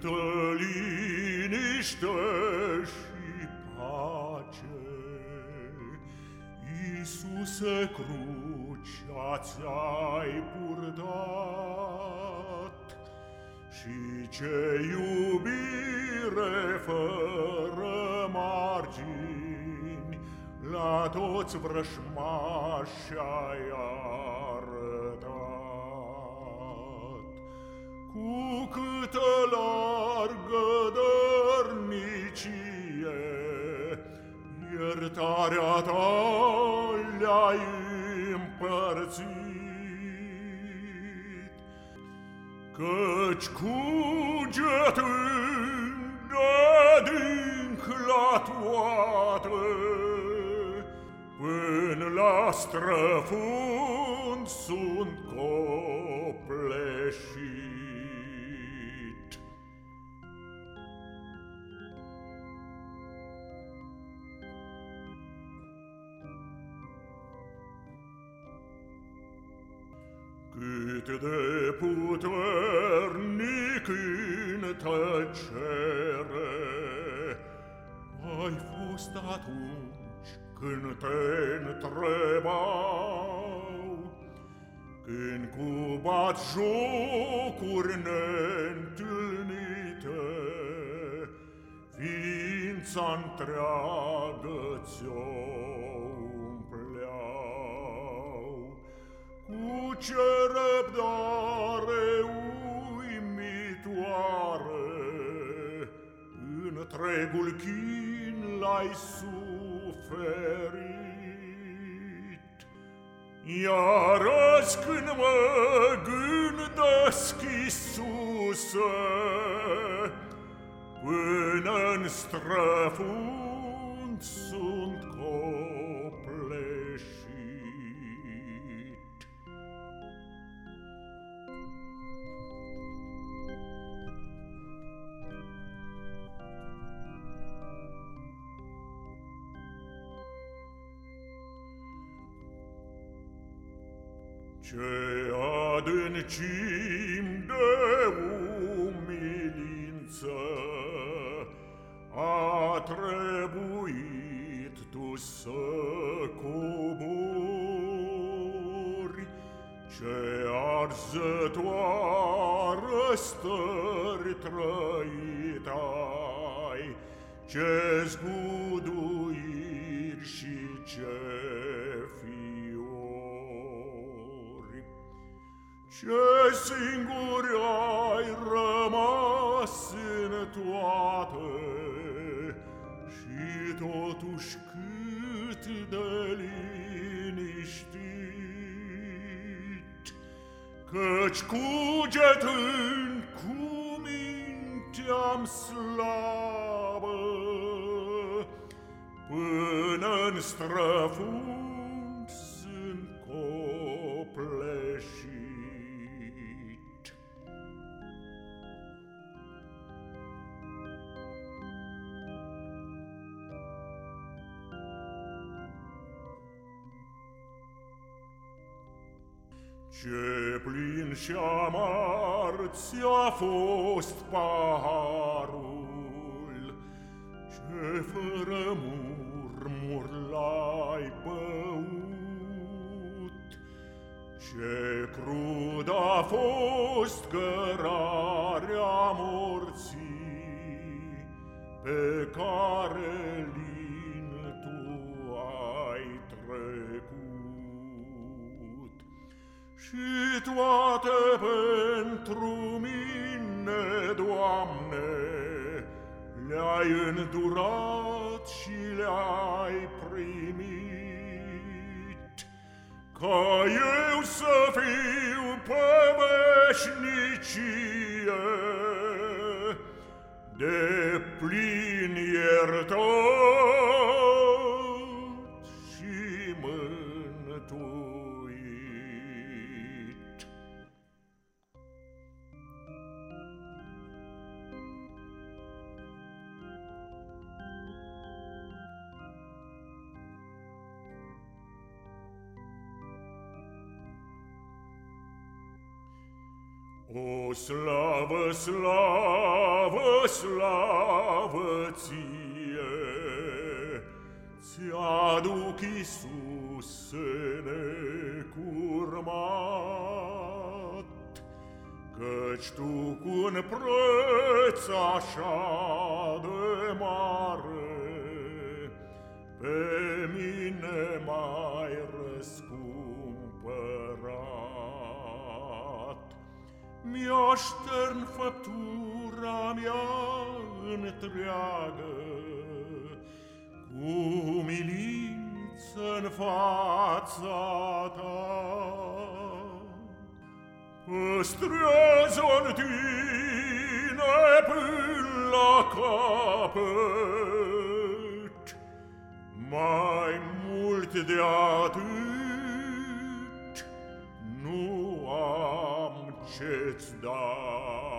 Câtă liniște și pace, Iisuse, crucea ți-ai purtat, Și ce iubire fără margini La toți vrășmași ai Cu câtă largă dărnicie Iertarea ta le-ai împărțit, Căci cugetând adânc la toate, Până la străfund sunt copleșit. de puternic in tăcere. Ai fost atunci când te întrebau când cu bat jocuri neîntâlnite ființa întreagă ți-o ce răbdare uimitoare, Întregul chin l-ai suferit. Iar azi când mă gândesc, Iisuse, Până-n străfuri, ce adâncim de umilință a trebuit tu să cobori, ce arzătoară stări trăit ai, ce zguduiri și ce Ce singur ai rămas în toate? Și totuși cât de liniștit? Căci cugetând cu mintea-mi slabă Până-n străfund Ce plin și amar ți-a fost paharul, Ce fără murmur l-ai băut, Ce crud a fost cărarea morții, Pe care toate pentru mine, Doamne, Le-ai îndurat și le-ai primit, Ca eu să fiu pe veșnicie, De plin iertat. O slavă, slavă, slavă ție, Ți-aduc, Iisuse, necurmat, Căci tu cu un preț așa de mare, Mi-aștern făptura mea întreagă, Cu umilință-n fața Ta. Păstrează-n tine până la capăt, Mai mult de atât Schütz da